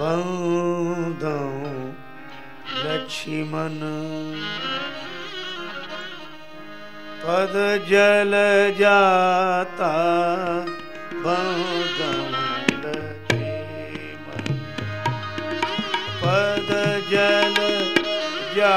बंदौ लक्ष्मण। पद जल जाता बंदौ लक्ष्मण। पद जल जा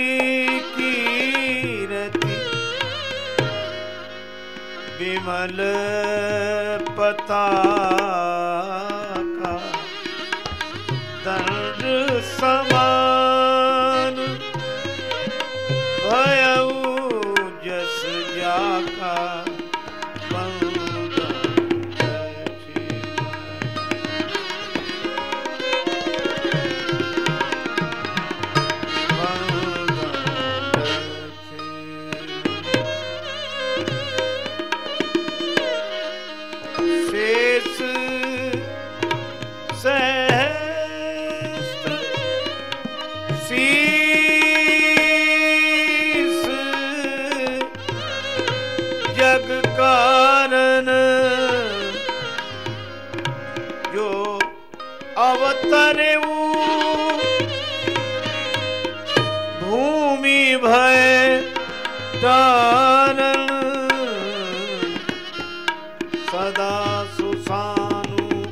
विमल पता का समान भयऊ जस जाका। जो अवतरऊ भूमि भय जानन सदा सुसानुकूल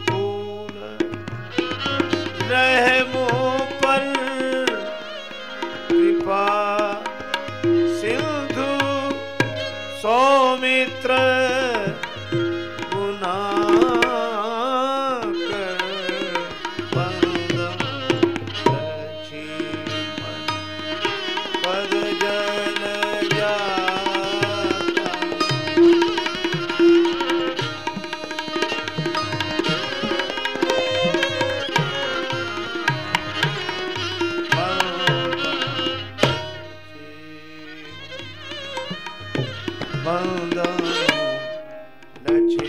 रहमो पर कृपा सिंधु सौमित्र। Bana la